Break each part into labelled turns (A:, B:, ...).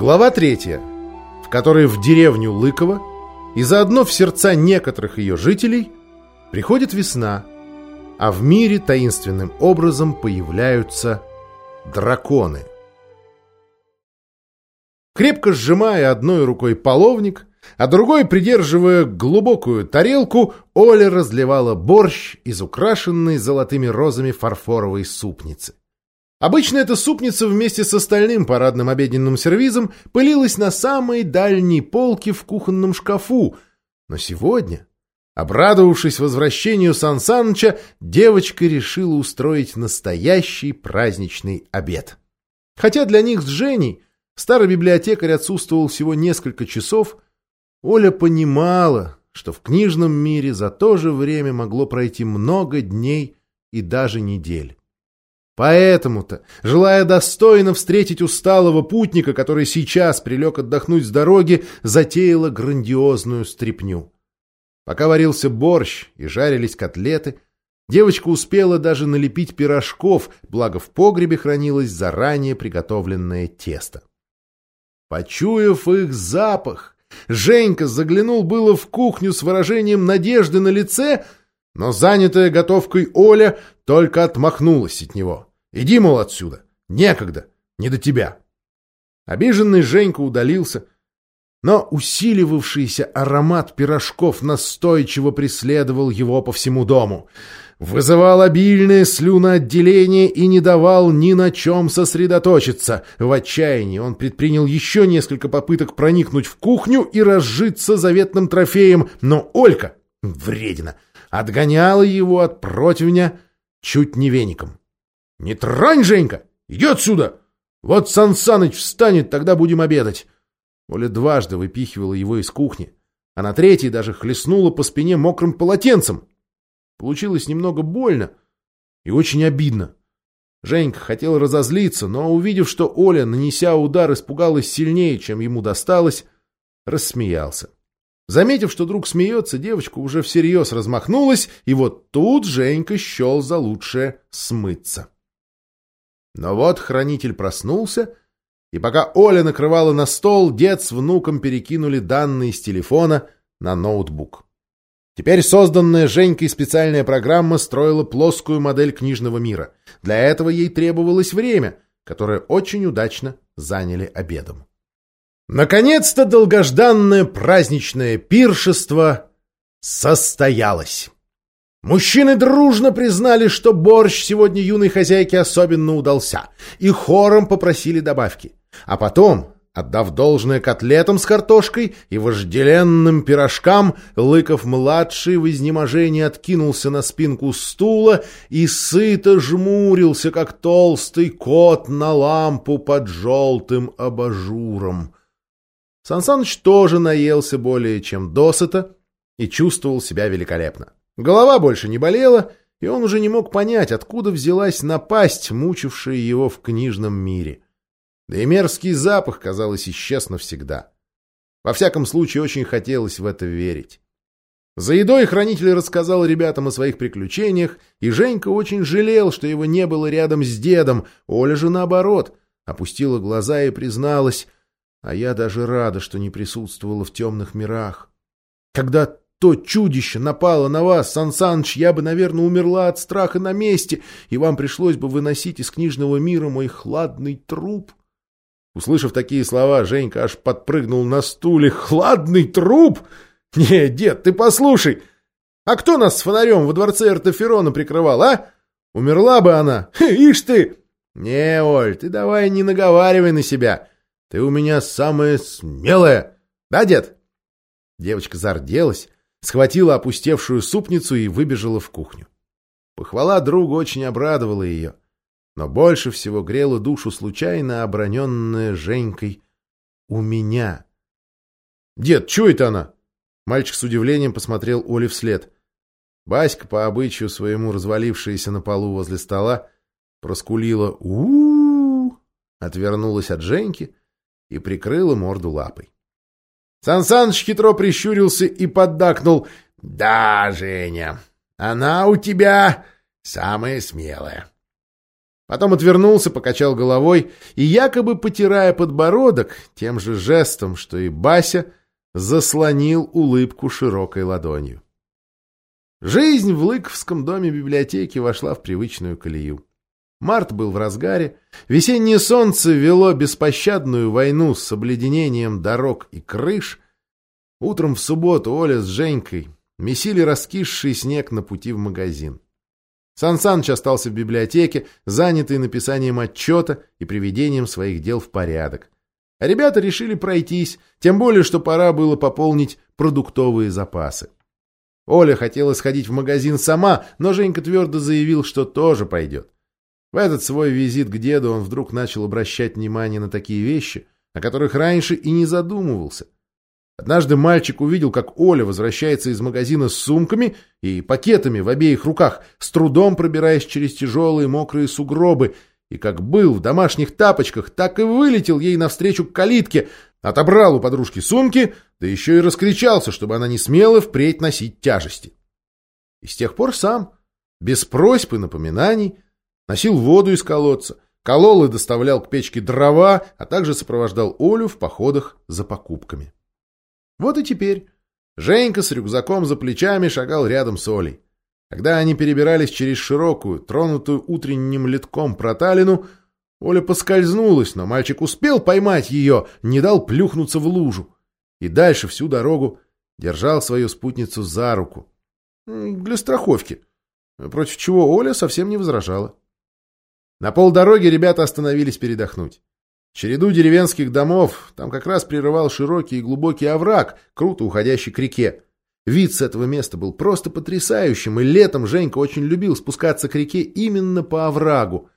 A: Глава третья, в которой в деревню Лыково и заодно в сердца некоторых ее жителей приходит весна, а в мире таинственным образом появляются драконы. Крепко сжимая одной рукой половник, а другой, придерживая глубокую тарелку, Оля разливала борщ из украшенной золотыми розами фарфоровой супницы. Обычно эта супница вместе с остальным парадным обеденным сервизом пылилась на самой дальней полке в кухонном шкафу, но сегодня, обрадовавшись возвращению Сан Саныча, девочка решила устроить настоящий праздничный обед. Хотя для них с Женей старый библиотекарь отсутствовал всего несколько часов, Оля понимала, что в книжном мире за то же время могло пройти много дней и даже недель. Поэтому-то, желая достойно встретить усталого путника, который сейчас прилег отдохнуть с дороги, затеяла грандиозную стряпню. Пока варился борщ и жарились котлеты, девочка успела даже налепить пирожков, благо в погребе хранилось заранее приготовленное тесто. Почуяв их запах, Женька заглянул было в кухню с выражением надежды на лице, но занятая готовкой Оля только отмахнулась от него. «Иди, мол, отсюда! Некогда! Не до тебя!» Обиженный Женька удалился, но усиливавшийся аромат пирожков настойчиво преследовал его по всему дому — вызывал обильное слюноотделение и не давал ни на чем сосредоточиться. В отчаянии он предпринял еще несколько попыток проникнуть в кухню и разжиться заветным трофеем, но Олька, вредина, отгоняла его от противня чуть не веником. «Не тронь, Женька! Иди отсюда! Вот Сан Саныч встанет, тогда будем обедать!» Оля дважды выпихивала его из кухни, а на третий даже хлестнула по спине мокрым полотенцем. Получилось немного больно и очень обидно. Женька хотел разозлиться, но, увидев, что Оля, нанеся удар, испугалась сильнее, чем ему досталось, рассмеялся. Заметив, что друг смеется, девочка уже всерьез размахнулась, и вот тут Женька счел за лучшее смыться. Но вот хранитель проснулся, и пока Оля накрывала на стол, дед с внуком перекинули данные с телефона на ноутбук. Теперь созданная Женькой специальная программа строила плоскую модель книжного мира. Для этого ей требовалось время, которое очень удачно заняли обедом. Наконец-то долгожданное праздничное пиршество состоялось. Мужчины дружно признали, что борщ сегодня юной хозяйке особенно удался, и хором попросили добавки. А потом Отдав должное котлетам с картошкой и вожделенным пирожкам, Лыков-младший в изнеможении откинулся на спинку стула и сыто жмурился, как толстый кот на лампу под желтым абажуром. Сансаныч тоже наелся более чем досыта и чувствовал себя великолепно. Голова больше не болела, и он уже не мог понять, откуда взялась напасть, мучившая его в книжном мире. — да и мерзкий запах, казалось, исчез навсегда. Во всяком случае, очень хотелось в это верить. За едой хранитель рассказал ребятам о своих приключениях, и Женька очень жалел, что его не было рядом с дедом. Оля же, наоборот, опустила глаза и призналась, а я даже рада, что не присутствовала в темных мирах. Когда то чудище напало на вас, Сан Саныч, я бы, наверное, умерла от страха на месте, и вам пришлось бы выносить из книжного мира мой хладный труп. Услышав такие слова, Женька аж подпрыгнул на стуле. «Хладный труп? Не, дед, ты послушай! А кто нас с фонарем во дворце Эртоферона прикрывал, а? Умерла бы она! Ишь ты!» «Не, Оль, ты давай не наговаривай на себя. Ты у меня самая смелая. Да, дед?» Девочка зарделась, схватила опустевшую супницу и выбежала в кухню. Похвала друга очень обрадовала ее. Но больше всего грела душу случайно оброненная Женькой «У меня». «Дед, чё это она?» Мальчик с удивлением посмотрел Оле вслед. Баська, по обычаю своему развалившаяся на полу возле стола, проскулила у, -у, -у отвернулась от Женьки и прикрыла морду лапой. Сан Саныч хитро прищурился и поддакнул. «Да, Женя, она у тебя самая смелая. Потом отвернулся, покачал головой и, якобы потирая подбородок, тем же жестом, что и Бася, заслонил улыбку широкой ладонью. Жизнь в Лыковском доме библиотеки вошла в привычную колею. Март был в разгаре, весеннее солнце вело беспощадную войну с обледенением дорог и крыш. Утром в субботу Оля с Женькой месили раскисший снег на пути в магазин. Сан Саныч остался в библиотеке, занятый написанием отчета и приведением своих дел в порядок. А ребята решили пройтись, тем более, что пора было пополнить продуктовые запасы. Оля хотела сходить в магазин сама, но Женька твердо заявил, что тоже пойдет. В этот свой визит к деду он вдруг начал обращать внимание на такие вещи, о которых раньше и не задумывался. Однажды мальчик увидел, как Оля возвращается из магазина с сумками и пакетами в обеих руках, с трудом пробираясь через тяжелые мокрые сугробы, и как был в домашних тапочках, так и вылетел ей навстречу к калитке, отобрал у подружки сумки, да еще и раскричался, чтобы она не смела впредь носить тяжести. И с тех пор сам, без просьб и напоминаний, Носил воду из колодца, колол и доставлял к печке дрова, а также сопровождал Олю в походах за покупками. Вот и теперь Женька с рюкзаком за плечами шагал рядом с Олей. Когда они перебирались через широкую, тронутую утренним литком проталину, Оля поскользнулась, но мальчик успел поймать ее, не дал плюхнуться в лужу. И дальше всю дорогу держал свою спутницу за руку. Для страховки. Против чего Оля совсем не возражала. На полдороги ребята остановились передохнуть. Череду деревенских домов там как раз прерывал широкий и глубокий овраг, круто уходящий к реке. Вид с этого места был просто потрясающим, и летом Женька очень любил спускаться к реке именно по оврагу.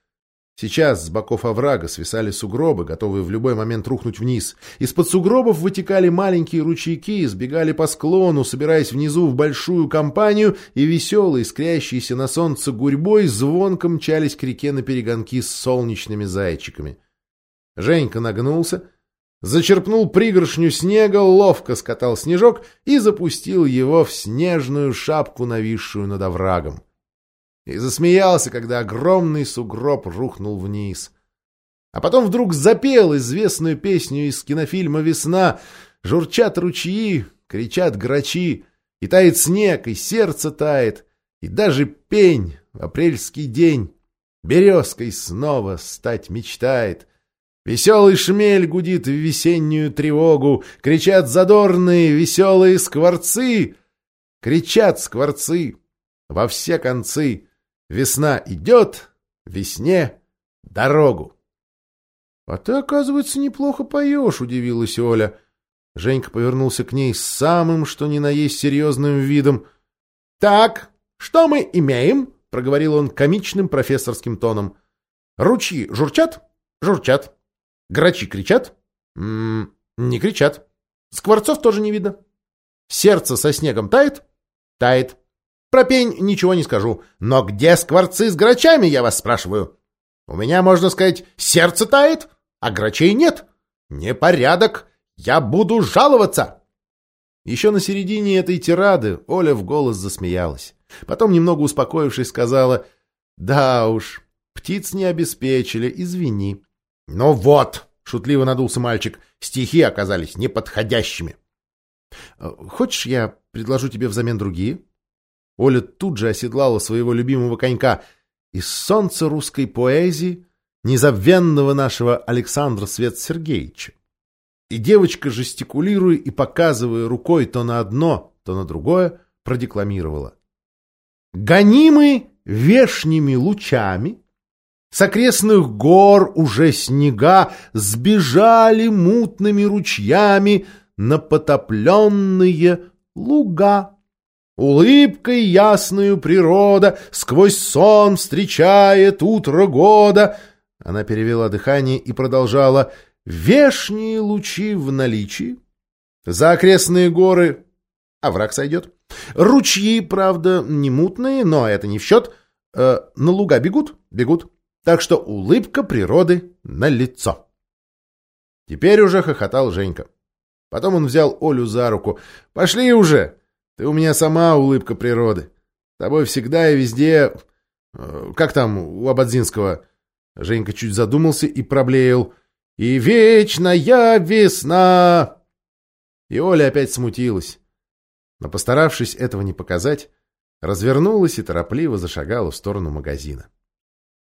A: Сейчас с боков оврага свисали сугробы, готовые в любой момент рухнуть вниз. Из-под сугробов вытекали маленькие ручейки, сбегали по склону, собираясь внизу в большую компанию, и веселые, искрящиеся на солнце гурьбой, звонко мчались к реке на перегонки с солнечными зайчиками. Женька нагнулся, зачерпнул пригоршню снега, ловко скатал снежок и запустил его в снежную шапку, нависшую над оврагом и засмеялся, когда огромный сугроб рухнул вниз. А потом вдруг запел известную песню из кинофильма «Весна». Журчат ручьи, кричат грачи, и тает снег, и сердце тает, и даже пень в апрельский день березкой снова стать мечтает. Веселый шмель гудит в весеннюю тревогу, кричат задорные веселые скворцы, кричат скворцы во все концы. Весна идет, весне дорогу. — А ты, оказывается, неплохо поешь, — удивилась Оля. Женька повернулся к ней с самым, что ни на есть, серьезным видом. — Так, что мы имеем? — проговорил он комичным профессорским тоном. — Ручьи журчат? Журчат. Грачи кричат? М -м, не кричат. Скворцов тоже не видно. Сердце со снегом тает? Тает. Про пень ничего не скажу. Но где скворцы с грачами, я вас спрашиваю? У меня, можно сказать, сердце тает, а грачей нет. Непорядок. Я буду жаловаться. Еще на середине этой тирады Оля в голос засмеялась. Потом, немного успокоившись, сказала, «Да уж, птиц не обеспечили, извини». «Ну вот», — шутливо надулся мальчик, — «стихи оказались неподходящими». «Хочешь, я предложу тебе взамен другие?» Оля тут же оседлала своего любимого конька. Из солнца русской поэзии незабвенного нашего Александра Свет Сергеевича. И девочка, жестикулируя и показывая рукой то на одно, то на другое, продекламировала. «Гонимы вешними лучами, с окрестных гор уже снега сбежали мутными ручьями на потопленные луга. Улыбкой ясную природа сквозь сон встречает утро года. Она перевела дыхание и продолжала. Вешние лучи в наличии. За окрестные горы овраг сойдет. Ручьи, правда, не мутные, но это не в счет. Э, на луга бегут? Бегут. Так что улыбка природы на лицо. Теперь уже хохотал Женька. Потом он взял Олю за руку. «Пошли уже! Ты у меня сама улыбка природы. Тобой всегда и везде... Э, как там у Абадзинского? Женька чуть задумался и проблеял. «И вечная весна!» И Оля опять смутилась. Но, постаравшись этого не показать, развернулась и торопливо зашагала в сторону магазина.